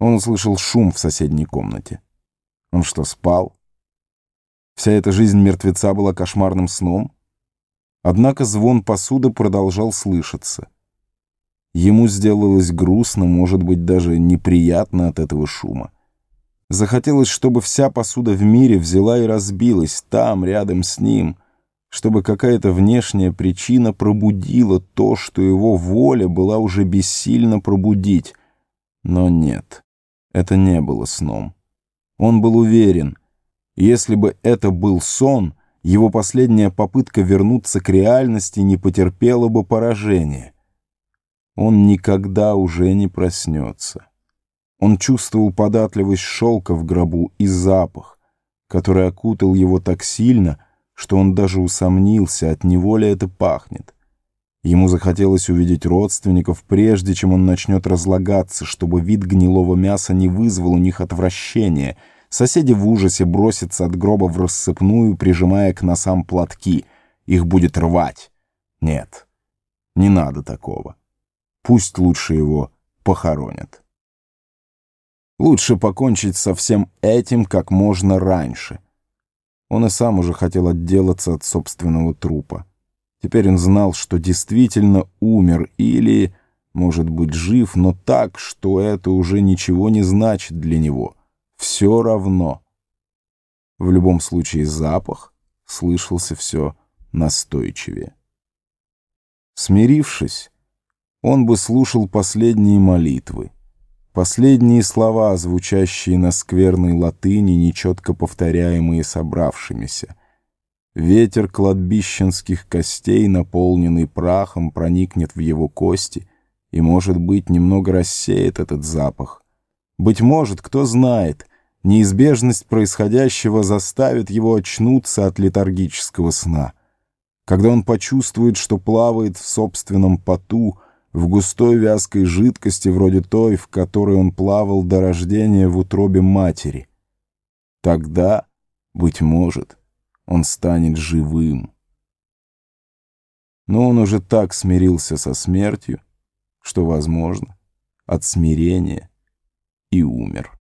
Он услышал шум в соседней комнате. Он что, спал? Вся эта жизнь мертвеца была кошмарным сном? Однако звон посуды продолжал слышаться. Ему сделалось грустно, может быть, даже неприятно от этого шума. Захотелось, чтобы вся посуда в мире взяла и разбилась там, рядом с ним, чтобы какая-то внешняя причина пробудила то, что его воля была уже бессильна пробудить. Но нет, это не было сном. Он был уверен, если бы это был сон, его последняя попытка вернуться к реальности не потерпела бы поражения. Он никогда уже не проснется. Он чувствовал податливость шелка в гробу и запах, который окутал его так сильно, что он даже усомнился, от него ли это пахнет. Ему захотелось увидеть родственников, прежде чем он начнет разлагаться, чтобы вид гнилого мяса не вызвал у них отвращения. Соседи в ужасе бросятся от гроба в рассыпную, прижимая к носам платки. Их будет рвать. Нет, не надо такого. Пусть лучше его похоронят. Лучше покончить со всем этим как можно раньше. Он и сам уже хотел отделаться от собственного трупа. Теперь он знал, что действительно умер или, может быть, жив, но так, что это уже ничего не значит для него. Все равно. В любом случае запах слышался все настойчивее. Смирившись, он бы слушал последние молитвы. Последние слова, звучащие на скверной латыни, нечетко повторяемые собравшимися. Ветер кладбищенских костей, наполненный прахом, проникнет в его кости и, может быть, немного рассеет этот запах. Быть может, кто знает, неизбежность происходящего заставит его очнуться от летаргического сна. Когда он почувствует, что плавает в собственном поту, в густой вязкой жидкости, вроде той, в которой он плавал до рождения в утробе матери. Тогда, быть может, он станет живым. Но он уже так смирился со смертью, что, возможно, от смирения и умер.